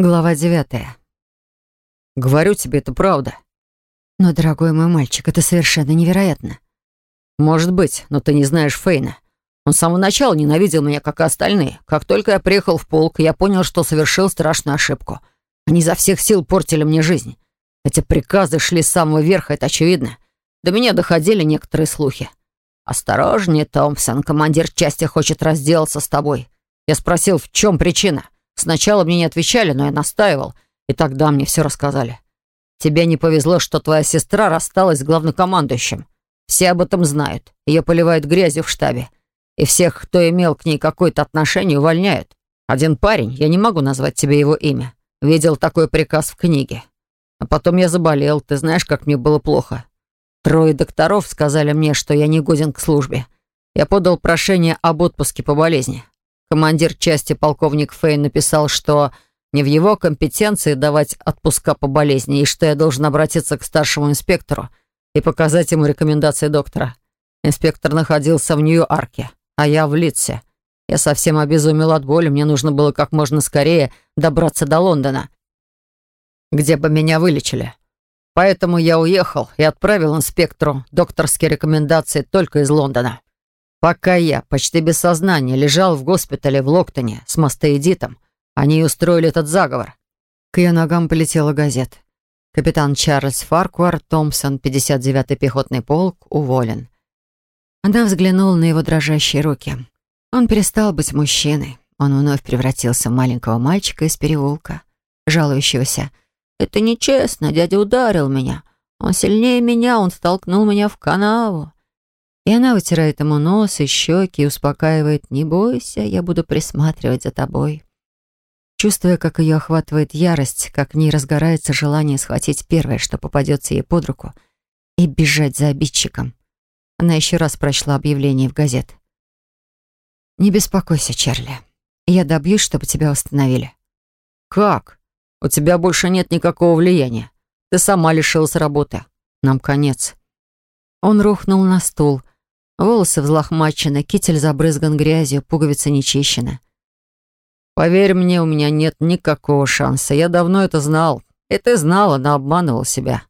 Глава девятая. «Говорю тебе, это правда». «Но, дорогой мой мальчик, это совершенно невероятно». «Может быть, но ты не знаешь Фейна. Он с самого начала ненавидел меня, как и остальные. Как только я приехал в полк, я понял, что совершил страшную ошибку. Они изо всех сил портили мне жизнь. Эти приказы шли с самого верха, это очевидно. До меня доходили некоторые слухи. «Осторожнее, Томпсон, командир части хочет разделаться с тобой». Я спросил, в чем причина. Сначала мне не отвечали, но я настаивал, и тогда мне все рассказали. Тебе не повезло, что твоя сестра рассталась с главнокомандующим. Все об этом знают. Ее поливают грязью в штабе. И всех, кто имел к ней какое-то отношение, увольняют. Один парень, я не могу назвать тебе его имя, видел такой приказ в книге. А потом я заболел, ты знаешь, как мне было плохо. Трое докторов сказали мне, что я не годен к службе. Я подал прошение об отпуске по болезни. Командир части полковник Фейн написал, что не в его компетенции давать отпуска по болезни и что я должен обратиться к старшему инспектору и показать ему рекомендации доктора. Инспектор находился в Нью-Арке, а я в Литсе. Я совсем обезумел от боли, мне нужно было как можно скорее добраться до Лондона, где бы меня вылечили. Поэтому я уехал и отправил инспектору докторские рекомендации только из Лондона. Пока я, почти без сознания, лежал в госпитале в Локтоне с мастоидитом, они устроили этот заговор. К ее ногам полетела газета. Капитан Чарльз Фаркуар Томпсон, 59-й пехотный полк, уволен. Она взглянула на его дрожащие руки. Он перестал быть мужчиной. Он вновь превратился в маленького мальчика из переулка, жалующегося. «Это нечестно, дядя ударил меня. Он сильнее меня, он столкнул меня в канаву. И она вытирает ему нос и щеки и успокаивает «Не бойся, я буду присматривать за тобой». Чувствуя, как ее охватывает ярость, как в ней разгорается желание схватить первое, что попадется ей под руку, и бежать за обидчиком. Она еще раз прочла объявление в газет. «Не беспокойся, Чарли. Я добьюсь, чтобы тебя установили». «Как? У тебя больше нет никакого влияния. Ты сама лишилась работы. Нам конец». Он рухнул на стул, Волосы взлохмачены, китель забрызган грязью, пуговица не чищена. «Поверь мне, у меня нет никакого шанса. Я давно это знал. И ты знала, но обманывал себя.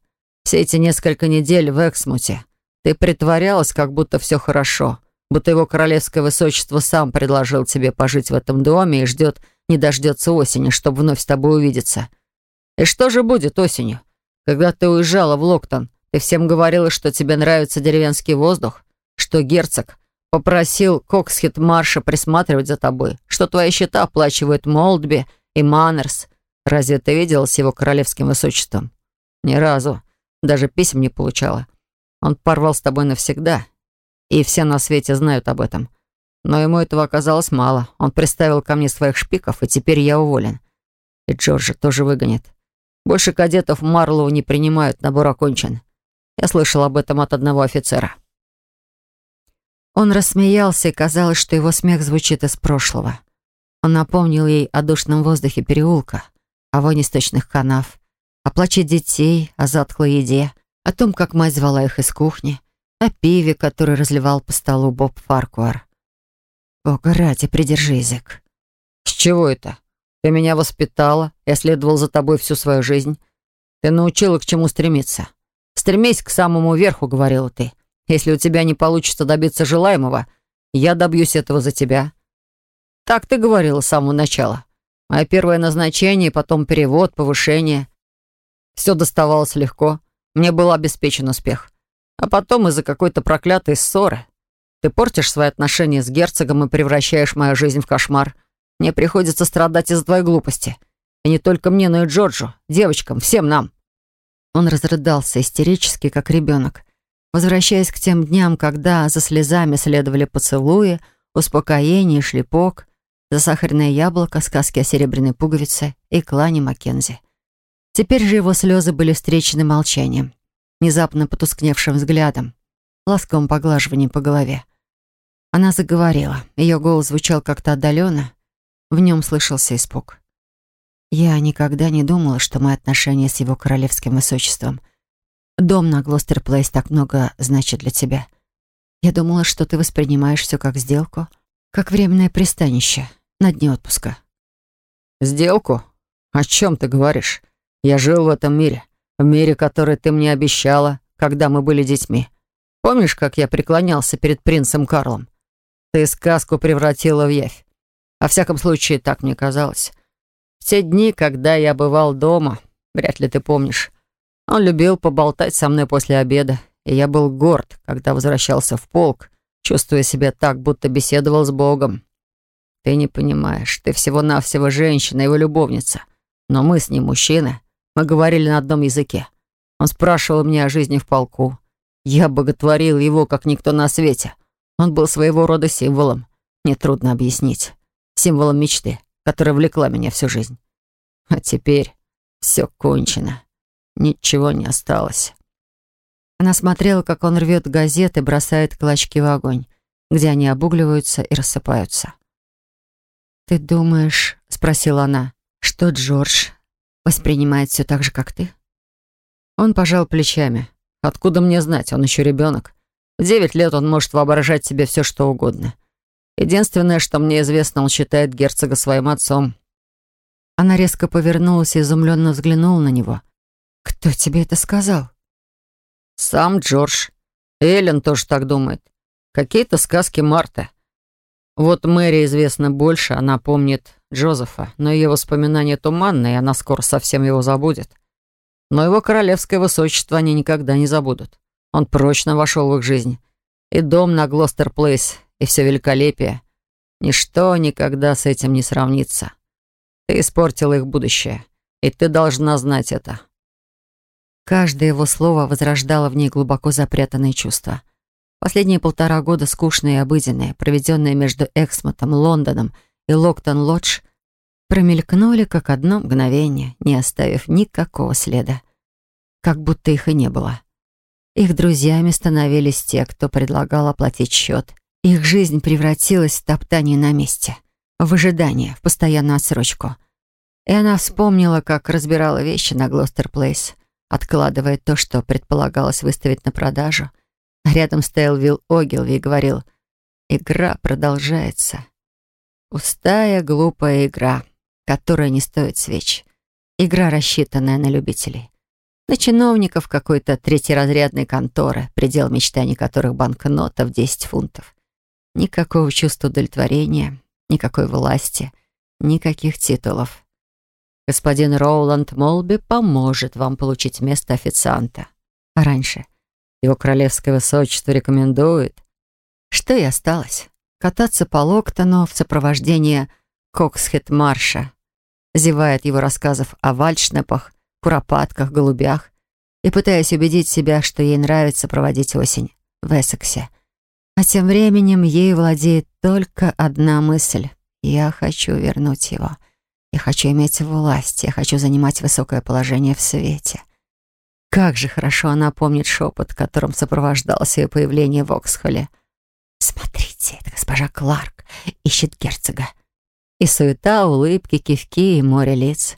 Все эти несколько недель в Эксмуте ты притворялась, как будто все хорошо, будто его королевское высочество сам предложил тебе пожить в этом доме и ждет, не дождется осени, чтобы вновь с тобой увидеться. И что же будет осенью? Когда ты уезжала в Локтон, ты всем говорила, что тебе нравится деревенский воздух, что герцог попросил Коксхит Марша присматривать за тобой, что твои счета оплачивают Молдби и Маннерс. Разве ты видела с его королевским высочеством? Ни разу. Даже писем не получала. Он порвал с тобой навсегда. И все на свете знают об этом. Но ему этого оказалось мало. Он приставил ко мне своих шпиков, и теперь я уволен. И Джорджа тоже выгонит. Больше кадетов Марлоу не принимают, набор окончен. Я слышал об этом от одного офицера. Он рассмеялся, и казалось, что его смех звучит из прошлого. Он напомнил ей о душном воздухе переулка, о воне сточных канав, о плаче детей, о затхлой еде, о том, как мать звала их из кухни, о пиве, который разливал по столу Боб Фаркуар. «Бога ради, придержи язык». «С чего это? Ты меня воспитала, я следовал за тобой всю свою жизнь. Ты научила, к чему стремиться. Стремись к самому верху», — говорила ты. Если у тебя не получится добиться желаемого, я добьюсь этого за тебя. Так ты говорила с самого начала. Мое первое назначение, потом перевод, повышение. Все доставалось легко. Мне был обеспечен успех. А потом из-за какой-то проклятой ссоры. Ты портишь свои отношения с герцогом и превращаешь мою жизнь в кошмар. Мне приходится страдать из-за твоей глупости. И не только мне, но и Джорджу, девочкам, всем нам. Он разрыдался истерически, как ребенок возвращаясь к тем дням, когда за слезами следовали поцелуи, успокоение, шлепок, засахаренное яблоко, сказки о серебряной пуговице и клане Маккензи. Теперь же его слезы были встречены молчанием, внезапно потускневшим взглядом, ласковым поглаживанием по голове. Она заговорила. Ее голос звучал как-то отдаленно. В нем слышался испуг. «Я никогда не думала, что мои отношения с его королевским высочеством Дом на Глостер Плейс так много значит для тебя. Я думала, что ты воспринимаешь все как сделку, как временное пристанище на дне отпуска. Сделку? «О чем ты говоришь? Я жил в этом мире, в мире, который ты мне обещала, когда мы были детьми. Помнишь, как я преклонялся перед принцем Карлом? Ты сказку превратила в явь. Во всяком случае, так мне казалось. В те дни, когда я бывал дома, вряд ли ты помнишь, он любил поболтать со мной после обеда, и я был горд, когда возвращался в полк, чувствуя себя так, будто беседовал с Богом. Ты не понимаешь, ты всего-навсего женщина, его любовница. Но мы с ним мужчины. Мы говорили на одном языке. Он спрашивал меня о жизни в полку. Я боготворил его, как никто на свете. Он был своего рода символом. Нетрудно объяснить. Символом мечты, которая влекла меня всю жизнь. А теперь все кончено. Ничего не осталось. Она смотрела, как он рвет газеты, бросает клочки в огонь, где они обугливаются и рассыпаются. «Ты думаешь, — спросила она, — что Джордж воспринимает все так же, как ты?» Он пожал плечами. «Откуда мне знать? Он еще ребенок. В девять лет он может воображать себе все, что угодно. Единственное, что мне известно, он считает герцога своим отцом». Она резко повернулась и изумленно взглянула на него. «Кто тебе это сказал?» «Сам Джордж. Эллен тоже так думает. Какие-то сказки Марты. Вот Мэри известно больше, она помнит Джозефа, но ее воспоминания туманные, и она скоро совсем его забудет. Но его королевское высочество они никогда не забудут. Он прочно вошел в их жизнь. И дом на Глостер-Плейс, и все великолепие. Ничто никогда с этим не сравнится. Ты испортила их будущее, и ты должна знать это. Каждое его слово возрождало в ней глубоко запрятанные чувства. Последние полтора года скучные и обыденные, проведенные между Эксмотом, Лондоном и Локтон-Лодж, промелькнули как одно мгновение, не оставив никакого следа. Как будто их и не было. Их друзьями становились те, кто предлагал оплатить счет. Их жизнь превратилась в топтание на месте, в ожидание, в постоянную отсрочку. И она вспомнила, как разбирала вещи на Глостер-Плейс, откладывая то, что предполагалось выставить на продажу, Рядом стоял Вилл Огилви и говорил, «Игра продолжается. Пустая, глупая игра, которая не стоит свеч. Игра, рассчитанная на любителей. На чиновников какой-то третьеразрядной конторы, предел мечтаний которых банкнота в 10 фунтов. Никакого чувства удовлетворения, никакой власти, никаких титулов. Господин Роуланд Молби поможет вам получить место официанта. А раньше — его королевское высочество рекомендует. Что и осталось. Кататься по Локтону в сопровождении Коксхет-марша, зевая от его рассказов о вальшнепах, куропатках, голубях и пытаясь убедить себя, что ей нравится проводить осень в Эссексе. А тем временем ей владеет только одна мысль. «Я хочу вернуть его. Я хочу иметь власть. Я хочу занимать высокое положение в свете. Как же хорошо она помнит шепот, которым сопровождалось ее появление в Оксхолле. «Смотрите, это госпожа Кларк ищет герцога». И суета, улыбки, кивки и море лиц.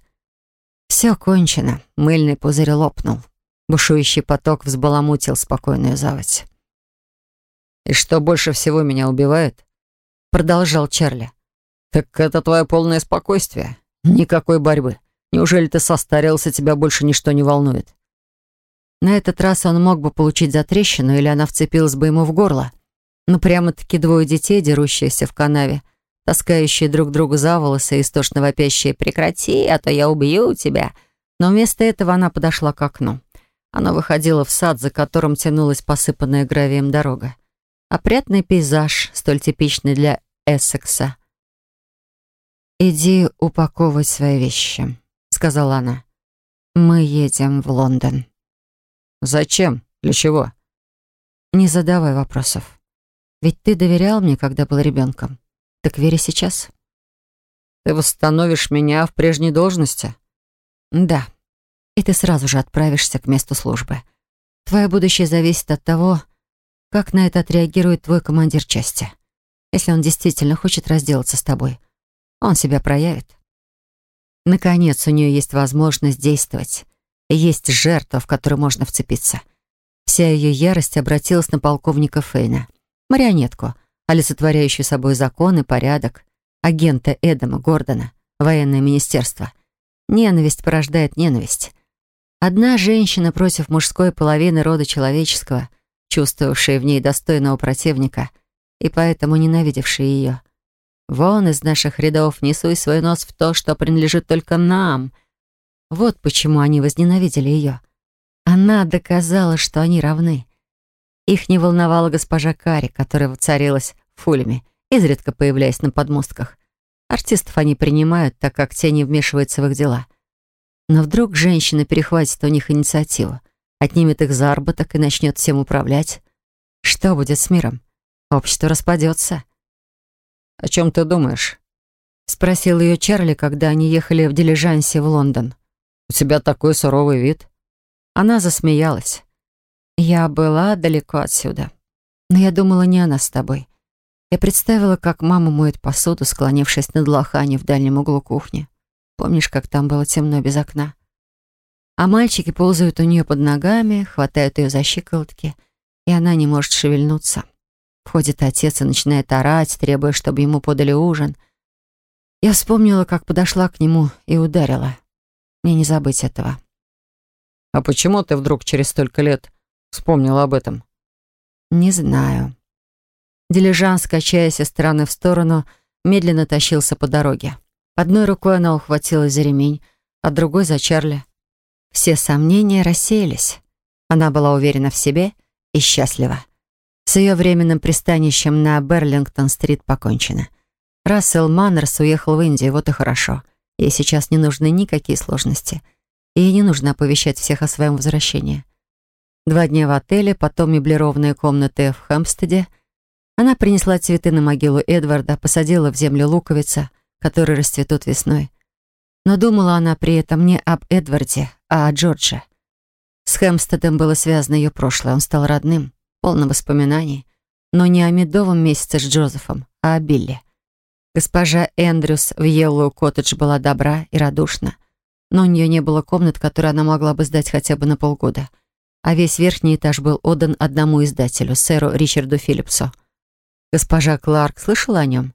Все кончено. Мыльный пузырь лопнул. Бушующий поток взбаламутил спокойную заводь. «И что больше всего меня убивает?» Продолжал Чарли. «Так это твое полное спокойствие. Никакой борьбы. Неужели ты состарился, тебя больше ничто не волнует?» На этот раз он мог бы получить затрещину, или она вцепилась бы ему в горло. Но прямо-таки двое детей, дерущиеся в канаве, таскающие друг друга за волосы и истошно вопящие «Прекрати, а то я убью тебя!» Но вместо этого она подошла к окну. Оно выходило в сад, за которым тянулась посыпанная гравием дорога. Опрятный пейзаж, столь типичный для Эссекса. «Иди упаковывать свои вещи», — сказала она. «Мы едем в Лондон». «Зачем? Для чего?» «Не задавай вопросов. Ведь ты доверял мне, когда был ребенком. Так вери сейчас». «Ты восстановишь меня в прежней должности?» «Да. И ты сразу же отправишься к месту службы. Твое будущее зависит от того, как на это отреагирует твой командир части. Если он действительно хочет разделаться с тобой, он себя проявит. Наконец, у нее есть возможность действовать. Есть жертва, в которую можно вцепиться. Вся ее ярость обратилась на полковника Фейна. Марионетку, олицетворяющую собой закон и порядок. Агента Эдама Гордона, военное министерство. Ненависть порождает ненависть. Одна женщина против мужской половины рода человеческого, чувствовавшая в ней достойного противника и поэтому ненавидевшая ее. Вон из наших рядов несуй свой нос в то, что принадлежит только нам. Вот почему они возненавидели ее. Она доказала, что они равны. Их не волновала госпожа Кари, которая воцарилась фулями, изредка появляясь на подмостках. Артистов они принимают, так как те не вмешиваются в их дела. Но вдруг женщина перехватит у них инициативу, отнимет их заработок и начнет всем управлять. Что будет с миром? Общество распадется. «О чем ты думаешь?» — спросил ее Чарли, когда они ехали в дилижансе в Лондон. «У тебя такой суровый вид». Она засмеялась. «Я была далеко отсюда, но я думала не о нас с тобой. Я представила, как мама моет посуду, склонившись над лохани в дальнем углу кухни. Помнишь, как там было темно без окна? А мальчики ползают у нее под ногами, хватают ее за щиколотки, и она не может шевельнуться. Входит отец и начинает орать, требуя, чтобы ему подали ужин. Я вспомнила, как подошла к нему и ударила. Мне не забыть этого. «А почему ты вдруг через столько лет вспомнила об этом?» «Не знаю». Дилижанс, качаясь из стороны в сторону, медленно тащился по дороге. Одной рукой она ухватилась за ремень, а другой — за Чарли. Все сомнения рассеялись. Она была уверена в себе и счастлива. С ее временным пристанищем на Берлингтон-стрит покончено. Рассел Маннерс уехал в Индию, вот и хорошо. Ей сейчас не нужны никакие сложности. Ей не нужно оповещать всех о своем возвращении. Два дня в отеле, потом меблированные комнаты в Хэмпстеде. Она принесла цветы на могилу Эдварда, посадила в землю луковица, которые расцветут весной. Но думала она при этом не об Эдварде, а о Джордже. С Хэмпстедом было связано ее прошлое, он стал родным полно воспоминаний, но не о медовом месяце с Джозефом, а о Билли. Госпожа Эндрюс в Йеллоу Коттедж была добра и радушна, но у нее не было комнат, которые она могла бы сдать хотя бы на полгода, а весь верхний этаж был отдан одному издателю, сэру Ричарду Филлипсу. Госпожа Кларк слышала о нем?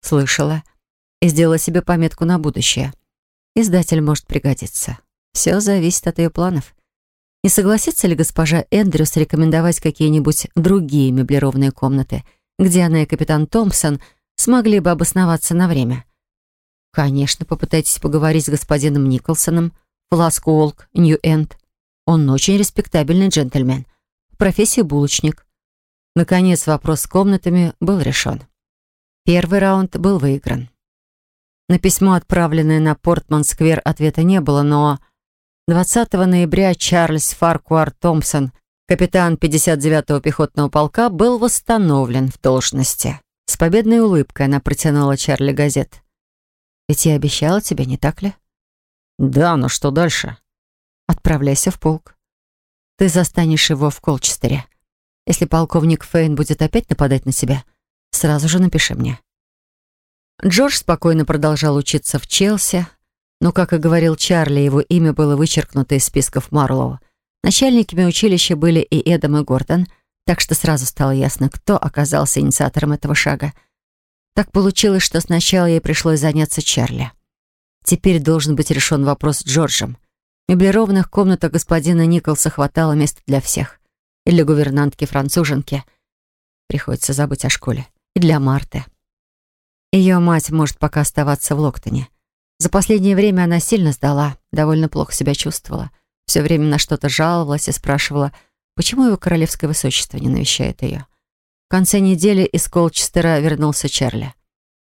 Слышала. И сделала себе пометку на будущее. Издатель может пригодиться. Все зависит от ее планов. Не согласится ли госпожа Эндрюс рекомендовать какие-нибудь другие меблированные комнаты, где она и капитан Томпсон смогли бы обосноваться на время? Конечно, попытайтесь поговорить с господином Николсоном в Ласкуолк, Нью-Энд. Он очень респектабельный джентльмен. В профессии булочник. Наконец, вопрос с комнатами был решен. Первый раунд был выигран. На письмо, отправленное на Портман-сквер, ответа не было, но 20 ноября Чарльз Фаркуар Томпсон, капитан 59-го пехотного полка, был восстановлен в должности. С победной улыбкой она протянула Чарли газет. «Ведь я обещала тебе, не так ли?» «Да, но что дальше?» «Отправляйся в полк. Ты застанешь его в Колчестере. Если полковник Фейн будет опять нападать на себя, сразу же напиши мне». Джордж спокойно продолжал учиться в Челси, но, как и говорил Чарли, его имя было вычеркнуто из списков Марлоу. Начальниками училища были и Эдам, и Гордон, так что сразу стало ясно, кто оказался инициатором этого шага. Так получилось, что сначала ей пришлось заняться Чарли. Теперь должен быть решен вопрос с Джорджем. В меблированных комнатах господина Николса хватало места для всех. И для гувернантки-француженки. Приходится забыть о школе. И для Марты. Ее мать может пока оставаться в Локтоне. За последнее время она сильно сдала, довольно плохо себя чувствовала. Все время на что-то жаловалась и спрашивала, почему его королевское высочество не навещает ее. В конце недели из Колчестера вернулся Чарли.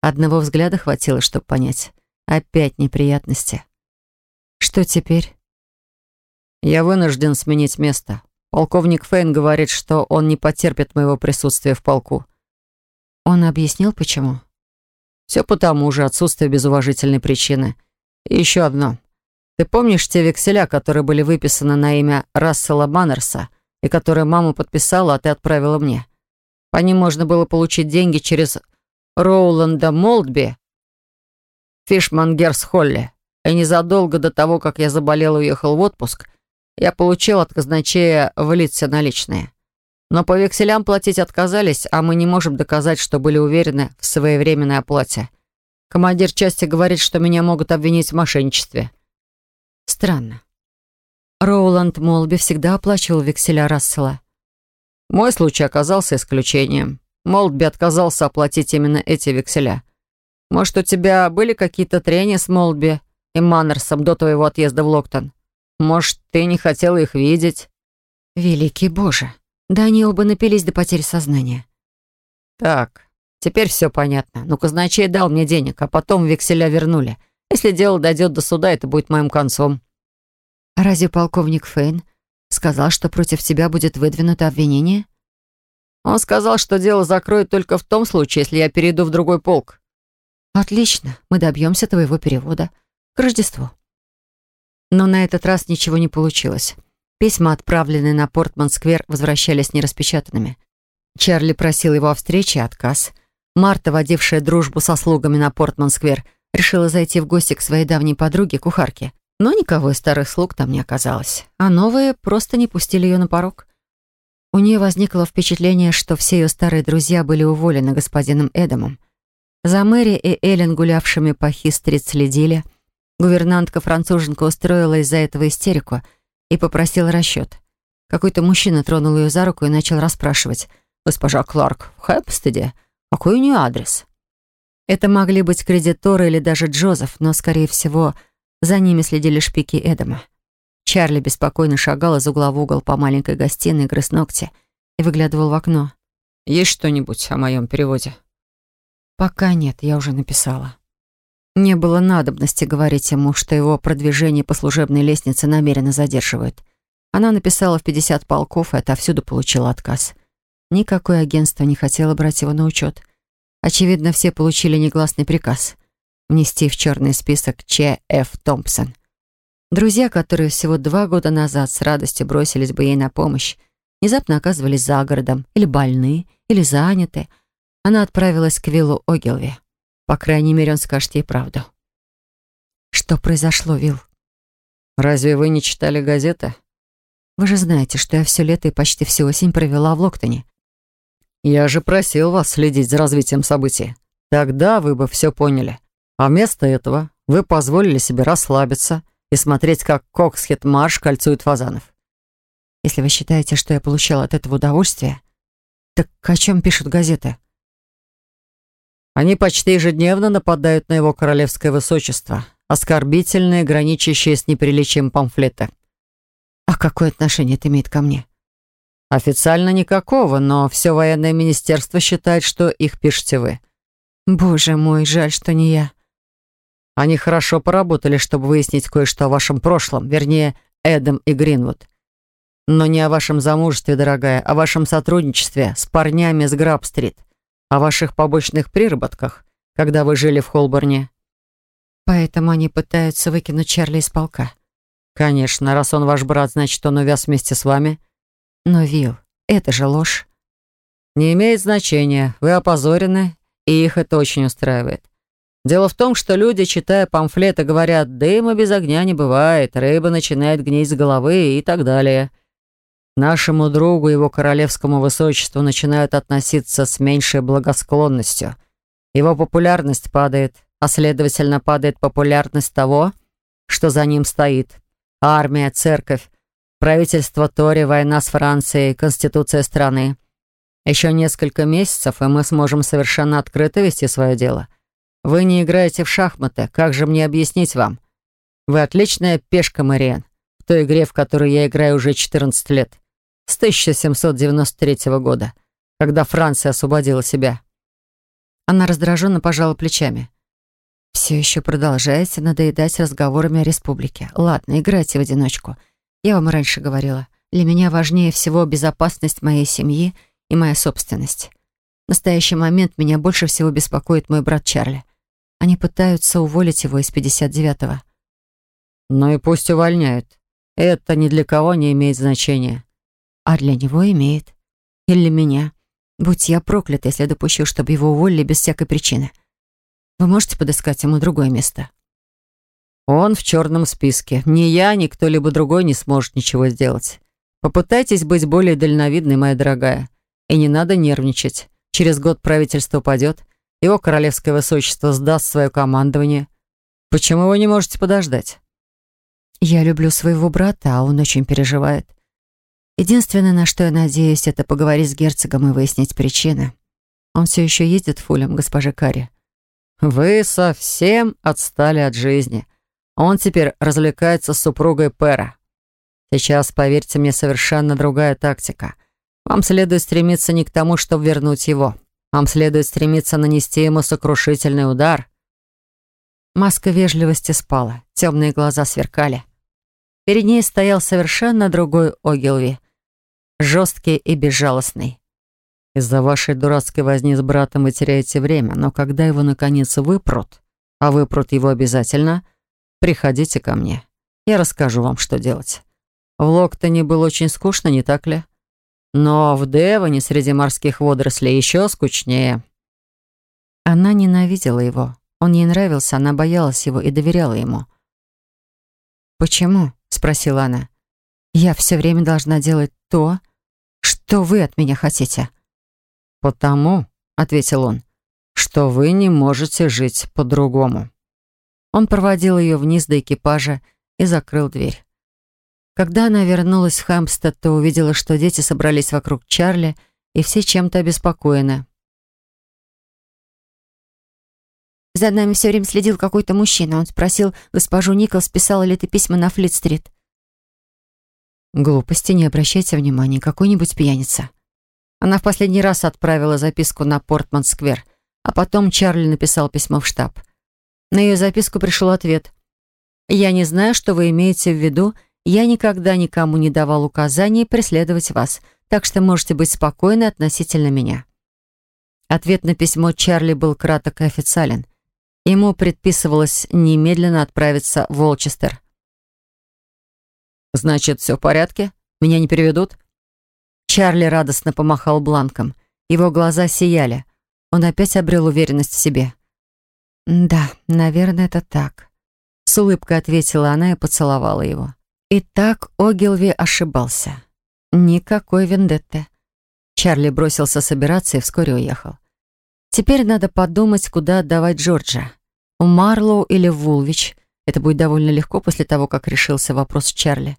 Одного взгляда хватило, чтобы понять. Опять неприятности. Что теперь? Я вынужден сменить место. Полковник Фейн говорит, что он не потерпит моего присутствия в полку. Он объяснил, почему? Все потому же отсутствие безуважительной причины. И еще одно. Ты помнишь те векселя, которые были выписаны на имя Рассела Маннерса и которые мама подписала, а ты отправила мне? По ним можно было получить деньги через Роуланда Молдби, Фишмангерс Холли. И незадолго до того, как я заболел и уехал в отпуск, я получил от казначея в лице наличные. Но по векселям платить отказались, а мы не можем доказать, что были уверены в своевременной оплате. Командир части говорит, что меня могут обвинить в мошенничестве. Странно. Роуланд Молби всегда оплачивал векселя Рассела. Мой случай оказался исключением. Молби отказался оплатить именно эти векселя. Может, у тебя были какие-то трения с Молби и Маннерсом до твоего отъезда в Локтон? Может, ты не хотела их видеть? Великий Боже. Да они оба напились до потери сознания. Так, теперь все понятно. Ну, казначей дал мне денег, а потом векселя вернули. Если дело дойдет до суда, это будет моим концом. А разве полковник Фейн сказал, что против тебя будет выдвинуто обвинение? Он сказал, что дело закроют только в том случае, если я перейду в другой полк. Отлично, мы добьемся твоего перевода. К Рождеству. Но на этот раз ничего не получилось. Письма, отправленные на Портман-сквер, возвращались нераспечатанными. Чарли просил его о встрече, отказ. Марта, водившая дружбу со слугами на Портман-сквер, решила зайти в гости к своей давней подруге, кухарке. Но никого из старых слуг там не оказалось, а новые просто не пустили ее на порог. У нее возникло впечатление, что все ее старые друзья были уволены господином Эдамом. За Мэри и Эллен, гулявшими по Хистрит, следили. Гувернантка-француженка устроила из-за этого истерику и попросила расчет. Какой-то мужчина тронул ее за руку и начал расспрашивать. «Госпожа Кларк, в Хэпстеде? Какой у нее адрес?» Это могли быть кредиторы или даже Джозеф, но, скорее всего, за ними следили шпики Эдама. Чарли беспокойно шагал из угла в угол по маленькой гостиной, грыз ногти и выглядывал в окно. «Есть что-нибудь о моем переводе?» «Пока нет, я уже написала». Не было надобности говорить ему, что его продвижение по служебной лестнице намеренно задерживают. Она написала в 50 полков и отовсюду получила отказ. Никакое агентство не хотело брать его на учет. Очевидно, все получили негласный приказ — внести в черный список Ч. Ф. Томпсон. Друзья, которые всего два года назад с радостью бросились бы ей на помощь, внезапно оказывались за городом, или больны, или заняты. Она отправилась к виллу Огилви. По крайней мере, он скажет ей правду. Что произошло, Вилл? Разве вы не читали газеты? Вы же знаете, что я все лето и почти всю осень провела в Локтоне. Я же просил вас следить за развитием событий. Тогда вы бы все поняли. А вместо этого вы позволили себе расслабиться и смотреть, как Коксхед-марш кольцует фазанов. Если вы считаете, что я получал от этого удовольствие, так о чем пишут газеты? Они почти ежедневно нападают на его королевское высочество, оскорбительные, граничащие с неприличием памфлеты. А какое отношение это имеет ко мне? Официально никакого, но все военное министерство считает, что их пишете вы. Боже мой, жаль, что не я. Они хорошо поработали, чтобы выяснить кое-что о вашем прошлом, вернее, Эдам и Гринвуд. Но не о вашем замужестве, дорогая, а о вашем сотрудничестве с парнями с Граб-стрит, о ваших побочных приработках, когда вы жили в Холборне. Поэтому они пытаются выкинуть Чарли из полка. Конечно, раз он ваш брат, значит, он увяз вместе с вами. Но, Вил, это же ложь. Не имеет значения. Вы опозорены, и их это очень устраивает. Дело в том, что люди, читая памфлеты, говорят, дыма без огня не бывает, рыба начинает гнить с головы и так далее. Нашему другу, его королевскому высочеству, начинают относиться с меньшей благосклонностью. Его популярность падает, а следовательно падает популярность того, что за ним стоит. Армия, церковь, Правительство Тори, война с Францией, конституция страны. Еще несколько месяцев, и мы сможем совершенно открыто вести свое дело. Вы не играете в шахматы, как же мне объяснить вам? Вы отличная пешка, Мариен, в той игре, в которой я играю уже 14 лет. С 1793 года, когда Франция освободила себя. Она раздраженно пожала плечами. «Все еще продолжаете надоедать разговорами о республике. Ладно, играйте в одиночку. Я вам раньше говорила, для меня важнее всего безопасность моей семьи и моя собственность. В настоящий момент меня больше всего беспокоит мой брат Чарли. Они пытаются уволить его из 59-го. Ну и пусть увольняют. Это ни для кого не имеет значения. А для него имеет. И для меня. Будь я проклят, если допущу, чтобы его уволили без всякой причины. Вы можете подыскать ему другое место? Он в черном списке. Ни я, ни кто-либо другой не сможет ничего сделать. Попытайтесь быть более дальновидной, моя дорогая. И не надо нервничать. Через год правительство падет, его королевское высочество сдаст свое командование. Почему вы не можете подождать? Я люблю своего брата, а он очень переживает. Единственное, на что я надеюсь, это поговорить с герцогом и выяснить причины. Он все еще ездит Фулем, госпожа Карри. Вы совсем отстали от жизни. Он теперь развлекается с супругой Пэра. Сейчас, поверьте мне, совершенно другая тактика. Вам следует стремиться не к тому, чтобы вернуть его. Вам следует стремиться нанести ему сокрушительный удар. Маска вежливости спала, темные глаза сверкали. Перед ней стоял совершенно другой Огилви. Жесткий и безжалостный. Из-за вашей дурацкой возни с братом вы теряете время, но когда его наконец выпрут, а выпрут его обязательно, приходите ко мне. Я расскажу вам, что делать. В Локтоне было очень скучно, не так ли? Но в Девоне среди морских водорослей еще скучнее. Она ненавидела его. Он ей нравился, она боялась его и доверяла ему. «Почему?» — спросила она. «Я все время должна делать то, что вы от меня хотите». «Потому», — ответил он, — «что вы не можете жить по-другому». Он проводил ее вниз до экипажа и закрыл дверь. Когда она вернулась в Хэмпстед, то увидела, что дети собрались вокруг Чарли, и все чем-то обеспокоены. «За нами все время следил какой-то мужчина. Он спросил госпожу Николс, писала ли ты письма на Флит-стрит». «Глупости, не обращайте внимания, какой-нибудь пьяница». Она в последний раз отправила записку на Портман-сквер, а потом Чарли написал письмо в штаб. На ее записку пришел ответ. «Я не знаю, что вы имеете в виду, я никогда никому не давал указаний преследовать вас, так что можете быть спокойны относительно меня». Ответ на письмо Чарли был краток и официален. Ему предписывалось немедленно отправиться в Волчестер. «Значит, все в порядке? Меня не переведут?» Чарли радостно помахал бланком. Его глаза сияли. Он опять обрел уверенность в себе. «Да, наверное, это так», — с улыбкой ответила она и поцеловала его. И так Огилви ошибался. Никакой вендетты. Чарли бросился собираться и вскоре уехал. Теперь надо подумать, куда отдавать Джорджа. У Марлоу или в Вулвич. Это будет довольно легко после того, как решился вопрос с Чарли.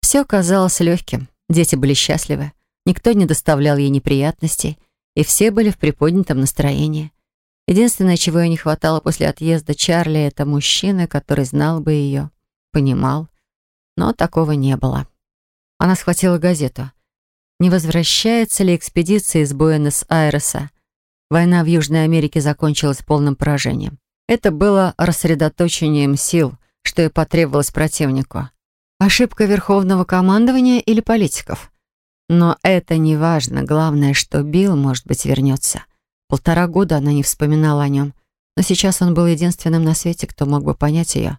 Все казалось легким. Дети были счастливы. Никто не доставлял ей неприятностей. И все были в приподнятом настроении. Единственное, чего ей не хватало после отъезда Чарли, это мужчина, который знал бы ее, понимал но такого не было. Она схватила газету. Не возвращается ли экспедиция из Буэнос-Айреса? Война в Южной Америке закончилась полным поражением. Это было рассредоточением сил, что и потребовалось противнику. Ошибка Верховного командования или политиков? Но это не важно. Главное, что Билл, может быть, вернется. Полтора года она не вспоминала о нем, но сейчас он был единственным на свете, кто мог бы понять ее.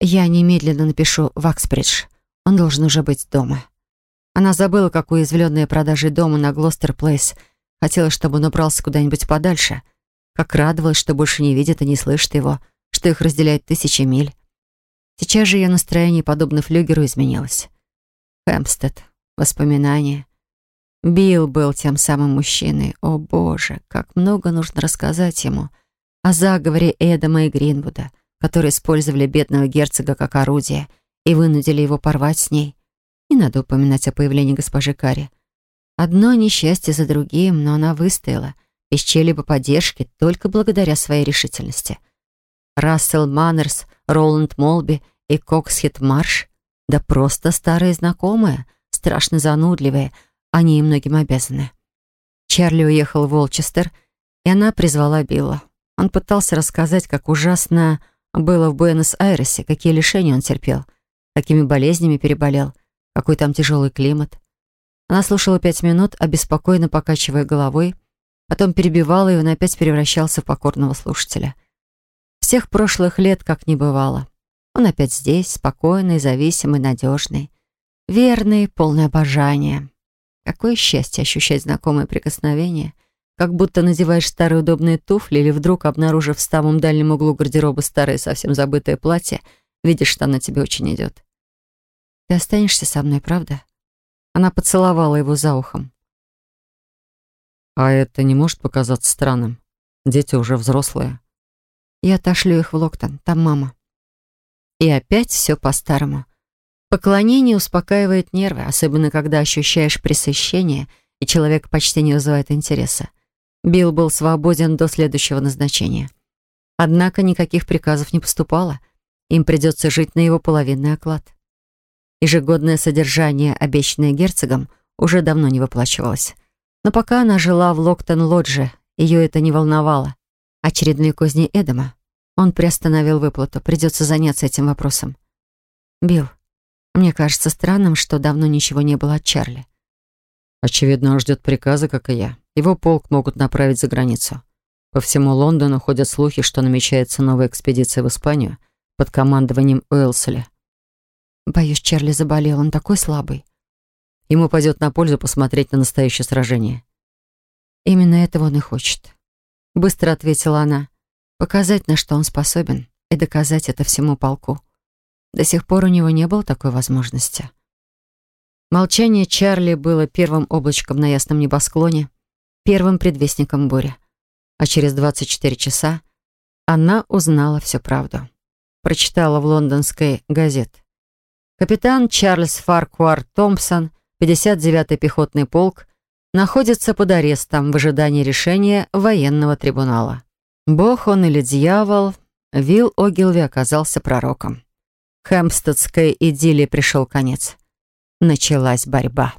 Я немедленно напишу в. Он должен уже быть дома. Она забыла, как уязвленная продажей дома на Глостер Плейс. Хотела, чтобы он убрался куда-нибудь подальше. Как радовалась, что больше не видит и не слышит его, что их разделяет тысячи миль. Сейчас же ее настроение, подобно флюгеру, изменилось. Хэмпстед. Воспоминания. Билл был тем самым мужчиной. О, Боже, как много нужно рассказать ему о заговоре Эдама и Гринвуда — которые использовали бедного герцога как орудие и вынудили его порвать с ней. Не надо упоминать о появлении госпожи Карри. Одно несчастье за другим, но она выстояла, без чьей-либо поддержки, только благодаря своей решительности. Рассел Маннерс, Роланд Молби и Коксхит Марш — да просто старые знакомые, страшно занудливые, они им многим обязаны. Чарли уехал в Волчестер, и она призвала Билла. Он пытался рассказать, как ужасно было в Буэнос-Айресе, какие лишения он терпел, какими болезнями переболел, какой там тяжелый климат. Она слушала пять минут, обеспокоенно покачивая головой, потом перебивала, и он опять превращался в покорного слушателя. Всех прошлых лет как не бывало. Он опять здесь, спокойный, зависимый, надежный, верный, полный обожания. Какое счастье ощущать знакомое прикосновение — как будто надеваешь старые удобные туфли или вдруг, обнаружив в самом дальнем углу гардероба старое совсем забытое платье, видишь, что оно тебе очень идет. «Ты останешься со мной, правда?» Она поцеловала его за ухом. «А это не может показаться странным? Дети уже взрослые». «Я отошлю их в Локтон, там мама». И опять все по-старому. Поклонение успокаивает нервы, особенно когда ощущаешь пресыщение, и человек почти не вызывает интереса. Билл был свободен до следующего назначения. Однако никаких приказов не поступало. Им придется жить на его половинный оклад. Ежегодное содержание, обещанное герцогом, уже давно не выплачивалось. Но пока она жила в Локтон-Лодже, ее это не волновало. Очередные козни Эдама. Он приостановил выплату. Придется заняться этим вопросом. «Билл, мне кажется странным, что давно ничего не было от Чарли». «Очевидно, он ждет приказа, как и я. Его полк могут направить за границу. По всему Лондону ходят слухи, что намечается новая экспедиция в Испанию под командованием Уэлсли. Боюсь, Чарли заболел, он такой слабый. Ему пойдет на пользу посмотреть на настоящее сражение. Именно этого он и хочет. Быстро ответила она. Показать, на что он способен, и доказать это всему полку. До сих пор у него не было такой возможности. Молчание Чарли было первым облачком на ясном небосклоне, первым предвестником бури. А через 24 часа она узнала всю правду. Прочитала в лондонской газете. Капитан Чарльз Фаркуар Томпсон, 59-й пехотный полк, находится под арестом в ожидании решения военного трибунала. Бог он или дьявол, Вилл Огилви оказался пророком. Хэмпстедской идиллии пришел конец. Началась борьба.